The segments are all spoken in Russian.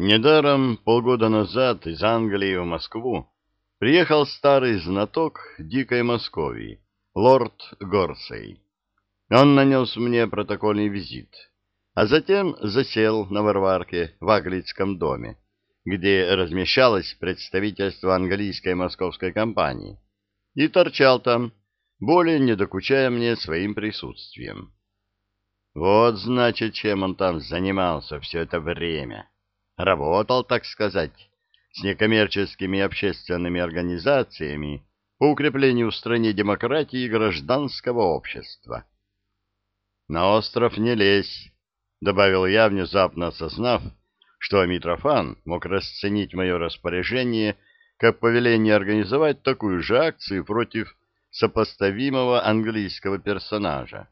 Недаром полгода назад из Англии в Москву приехал старый знаток дикой Московии, лорд Горсей. Он нанес мне протокольный визит, а затем засел на Варварке в Аглицком доме, где размещалось представительство английской московской компании, и торчал там, более не докучая мне своим присутствием. Вот, значит, чем он там занимался все это время. Работал, так сказать, с некоммерческими общественными организациями по укреплению в стране демократии и гражданского общества. «На остров не лезь», — добавил я, внезапно осознав, что Митрофан мог расценить мое распоряжение как повеление организовать такую же акцию против сопоставимого английского персонажа.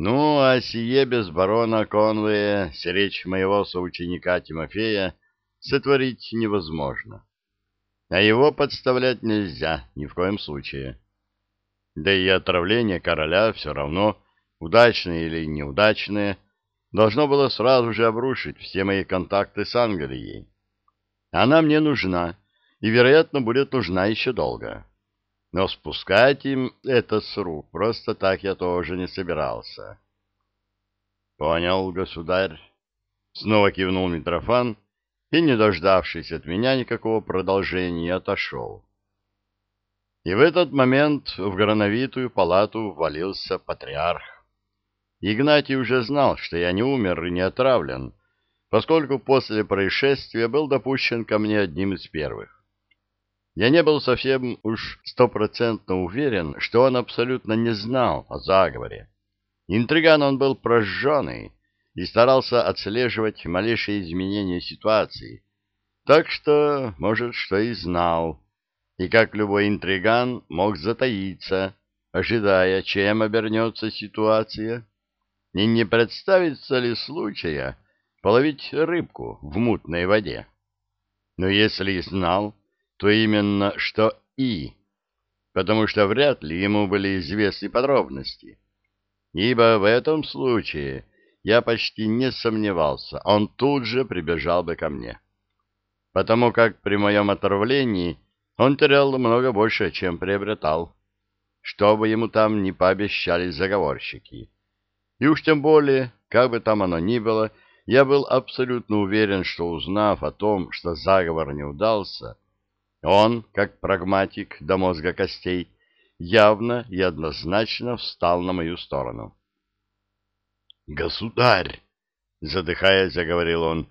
Ну, а сие без барона Конвея, речь моего соученика Тимофея, сотворить невозможно. А его подставлять нельзя ни в коем случае. Да и отравление короля все равно, удачное или неудачное, должно было сразу же обрушить все мои контакты с Англией. Она мне нужна, и, вероятно, будет нужна еще долго. Но спускать им это с рук просто так я тоже не собирался. — Понял, государь. Снова кивнул Митрофан и, не дождавшись от меня никакого продолжения, отошел. И в этот момент в грановитую палату ввалился патриарх. Игнатий уже знал, что я не умер и не отравлен, поскольку после происшествия был допущен ко мне одним из первых. Я не был совсем уж стопроцентно уверен, что он абсолютно не знал о заговоре. Интриган он был прожженный и старался отслеживать малейшие изменения ситуации, так что, может, что и знал, и как любой интриган мог затаиться, ожидая, чем обернется ситуация, и не представится ли случая половить рыбку в мутной воде. Но если и знал, то именно что «и», потому что вряд ли ему были известны подробности. Ибо в этом случае я почти не сомневался, он тут же прибежал бы ко мне. Потому как при моем отравлении он терял много больше, чем приобретал, что бы ему там не пообещали заговорщики. И уж тем более, как бы там оно ни было, я был абсолютно уверен, что узнав о том, что заговор не удался, он, как прагматик до мозга костей, явно и однозначно встал на мою сторону. «Государь!» — задыхаясь, заговорил он.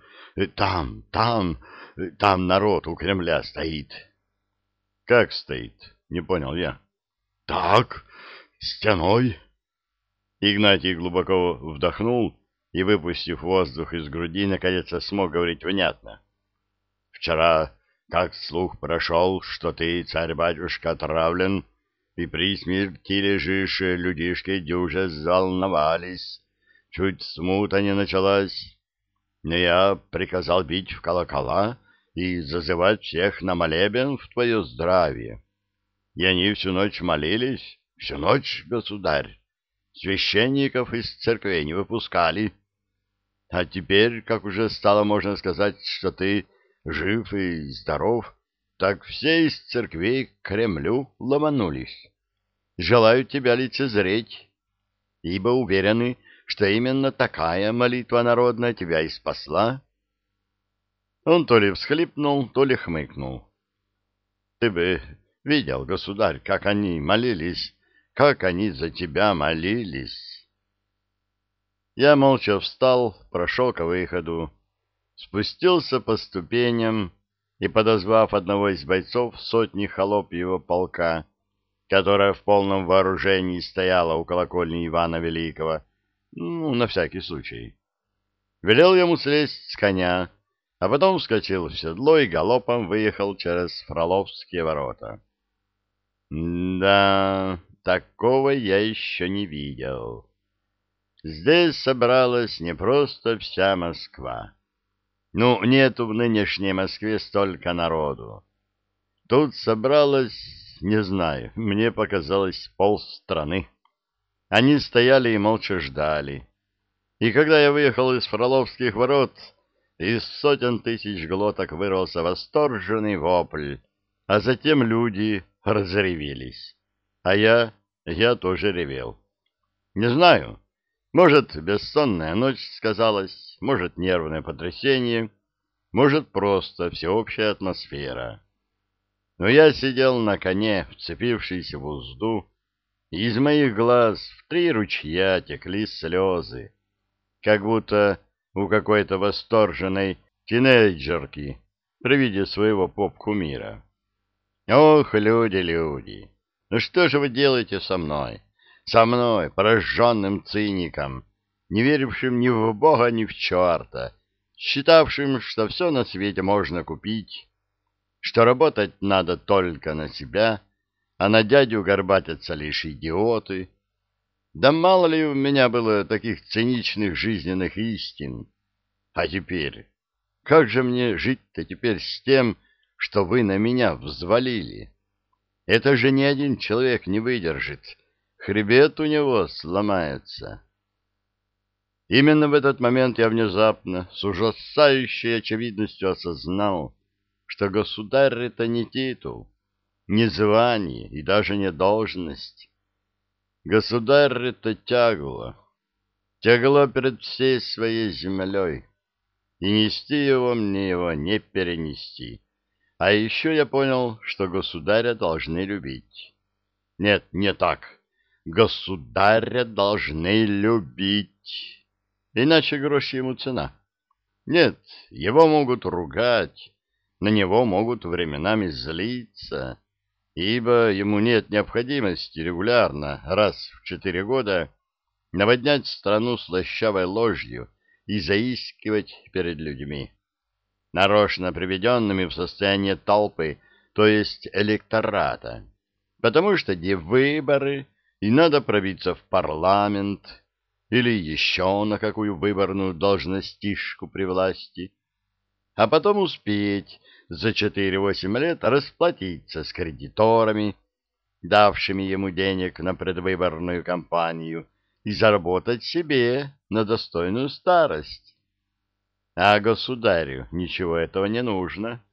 «Там, там, там народ у Кремля стоит». «Как стоит?» — не понял я. «Так, стеной». Игнатий глубоко вдохнул и, выпустив воздух из груди, наконец смог говорить внятно. «Вчера как слух прошел, что ты, царь-батюшка, отравлен, и при смерти лежишь, людишки дюже заволновались, чуть смута не началась. Но я приказал бить в колокола и зазывать всех на молебен в твое здравие. И они всю ночь молились, всю ночь, государь. Священников из церкви не выпускали. А теперь, как уже стало можно сказать, что ты жив и здоров, так все из церквей к Кремлю ломанулись. Желают тебя лицезреть, ибо уверены, что именно такая молитва народная тебя и спасла. Он то ли всхлипнул, то ли хмыкнул. Ты бы видел, государь, как они молились, как они за тебя молились. Я молча встал, прошел к выходу спустился по ступеням и, подозвав одного из бойцов сотни холоп его полка, которая в полном вооружении стояла у колокольни Ивана Великого, ну, на всякий случай, велел ему слезть с коня, а потом вскочил в седло и галопом выехал через Фроловские ворота. Да, такого я еще не видел. Здесь собралась не просто вся Москва. Ну, нету в нынешней Москве столько народу. Тут собралось, не знаю, мне показалось полстраны. Они стояли и молча ждали. И когда я выехал из Фроловских ворот, из сотен тысяч глоток вырвался восторженный вопль, а затем люди разревелись. А я, я тоже ревел. Не знаю, может, бессонная ночь сказалась, может, нервное потрясение, может, просто всеобщая атмосфера. Но я сидел на коне, вцепившись в узду, и из моих глаз в три ручья текли слезы, как будто у какой-то восторженной тинейджерки при виде своего поп-кумира. Ох, люди, люди, ну что же вы делаете со мной? Со мной, пораженным циником, не верившим ни в Бога, ни в черта, считавшим, что все на свете можно купить, что работать надо только на себя, а на дядю горбатятся лишь идиоты. Да мало ли у меня было таких циничных жизненных истин. А теперь, как же мне жить-то теперь с тем, что вы на меня взвалили? Это же ни один человек не выдержит, хребет у него сломается. Именно в этот момент я внезапно, с ужасающей очевидностью осознал, что государь — это не титул, не звание и даже не должность. Государь — это тягло, тягло перед всей своей землей, и нести его мне его не перенести. А еще я понял, что государя должны любить. Нет, не так государя должны любить, иначе грош ему цена. Нет, его могут ругать, на него могут временами злиться, ибо ему нет необходимости регулярно, раз в четыре года, наводнять страну слащавой ложью и заискивать перед людьми, нарочно приведенными в состояние толпы, то есть электората, потому что где выборы — и надо пробиться в парламент или еще на какую выборную должностишку при власти, а потом успеть за четыре-восемь лет расплатиться с кредиторами, давшими ему денег на предвыборную кампанию, и заработать себе на достойную старость. А государю ничего этого не нужно.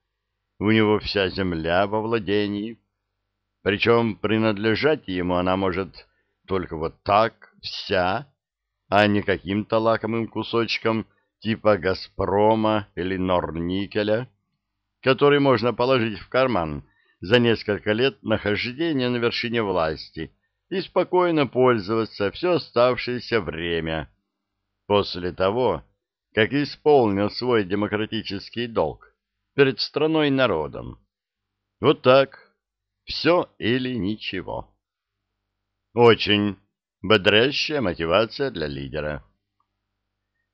У него вся земля во владении, причем принадлежать ему она может только вот так, вся, а не каким-то лакомым кусочком типа «Газпрома» или «Норникеля», который можно положить в карман за несколько лет нахождения на вершине власти и спокойно пользоваться все оставшееся время после того, как исполнил свой демократический долг перед страной и народом. Вот так, все или ничего. Очень бодрящая мотивация для лидера.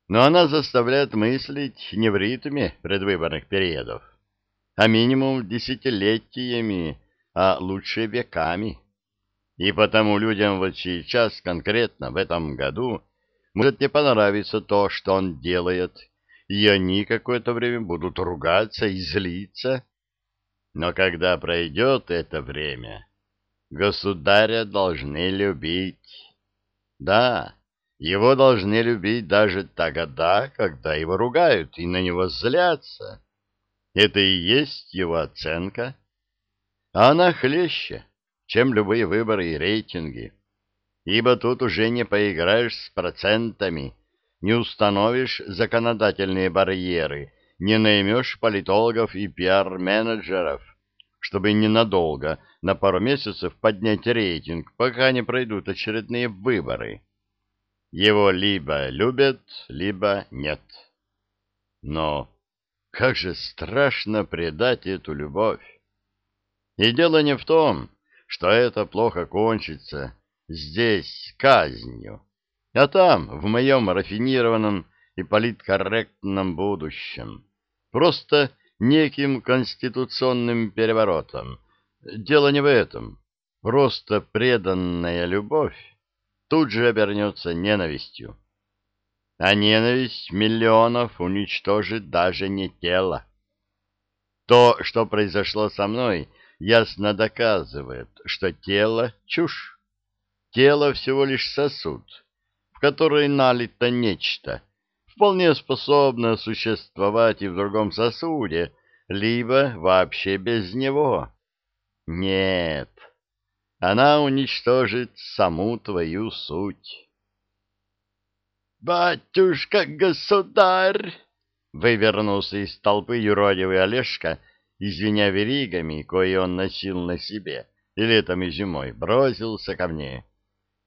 Но она заставляет мыслить не в ритме предвыборных периодов, а минимум десятилетиями, а лучше веками. И потому людям вот сейчас, конкретно в этом году, может не понравиться то, что он делает, и они какое-то время будут ругаться и злиться, но когда пройдет это время, государя должны любить. Да, его должны любить даже тогда, когда его ругают и на него злятся. Это и есть его оценка. А она хлеще, чем любые выборы и рейтинги. Ибо тут уже не поиграешь с процентами, не установишь законодательные барьеры — не наймешь политологов и пиар-менеджеров, чтобы ненадолго, на пару месяцев поднять рейтинг, пока не пройдут очередные выборы. Его либо любят, либо нет. Но как же страшно предать эту любовь. И дело не в том, что это плохо кончится здесь казнью, а там, в моем рафинированном и политкорректном будущем просто неким конституционным переворотом. Дело не в этом. Просто преданная любовь тут же обернется ненавистью. А ненависть миллионов уничтожит даже не тело. То, что произошло со мной, ясно доказывает, что тело — чушь. Тело всего лишь сосуд, в который налито нечто — вполне способна существовать и в другом сосуде, либо вообще без него. Нет, она уничтожит саму твою суть. «Батюшка-государь!» — вывернулся из толпы юродивый Олежка, извиня веригами, кои он носил на себе, и летом и зимой бросился ко мне.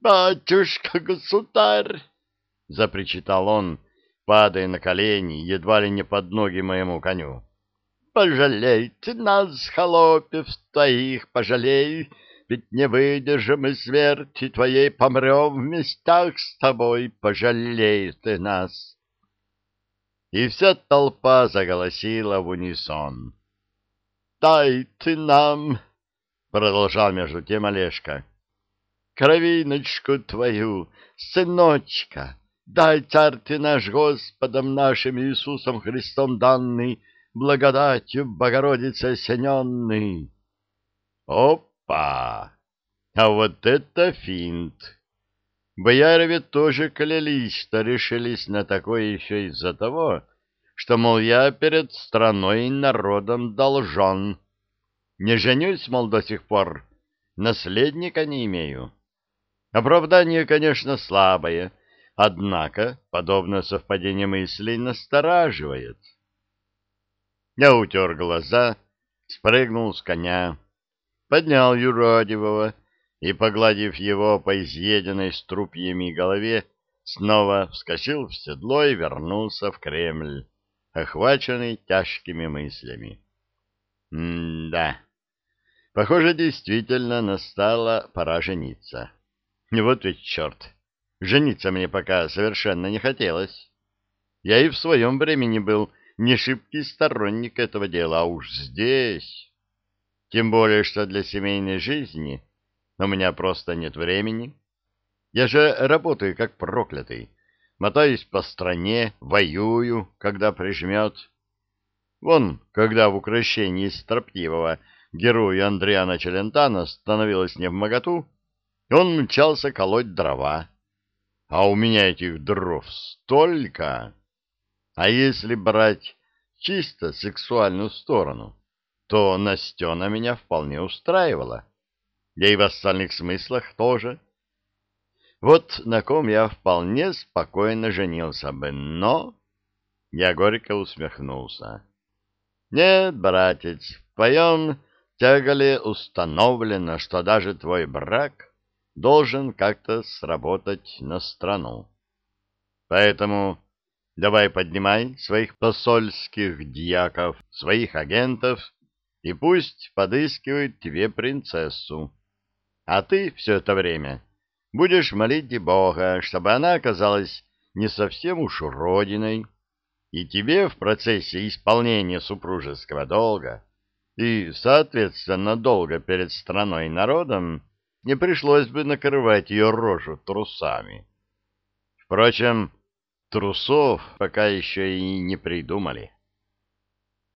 «Батюшка-государь!» — запричитал он, падая на колени, едва ли не под ноги моему коню. «Пожалейте нас, холопев твоих, пожалей, ведь не выдержим мы смерти твоей, помрем в местах с тобой, пожалей ты нас!» И вся толпа заголосила в унисон. «Дай ты нам!» — продолжал между тем Олежка. «Кровиночку твою, сыночка!» Дай, царь ты наш Господом нашим Иисусом Христом данный, благодатью Богородицы осененный. Опа! А вот это финт! Бояре тоже клялись, что решились на такое еще из-за того, что, мол, я перед страной и народом должен. Не женюсь, мол, до сих пор, наследника не имею. Оправдание, конечно, слабое — Однако подобное совпадение мыслей настораживает. Я утер глаза, спрыгнул с коня, поднял юродивого и, погладив его по изъеденной струпьями голове, снова вскочил в седло и вернулся в Кремль, охваченный тяжкими мыслями. М-да, похоже, действительно настала пора жениться. Вот ведь черт! Жениться мне пока совершенно не хотелось. Я и в своем времени был не шибкий сторонник этого дела, а уж здесь. Тем более, что для семейной жизни у меня просто нет времени. Я же работаю как проклятый, мотаюсь по стране, воюю, когда прижмет. Вон, когда в украшении строптивого героя Андриана Челентана становилось не в моготу, он мчался колоть дрова а у меня этих дров столько. А если брать чисто сексуальную сторону, то Настена меня вполне устраивала. Да и в остальных смыслах тоже. Вот на ком я вполне спокойно женился бы, но... Я горько усмехнулся. Нет, братец, в твоем тягале установлено, что даже твой брак должен как-то сработать на страну. Поэтому давай поднимай своих посольских дьяков, своих агентов, и пусть подыскивают тебе принцессу. А ты все это время будешь молить Бога, чтобы она оказалась не совсем уж родиной, и тебе в процессе исполнения супружеского долга и, соответственно, долга перед страной и народом не пришлось бы накрывать ее рожу трусами. Впрочем, трусов пока еще и не придумали.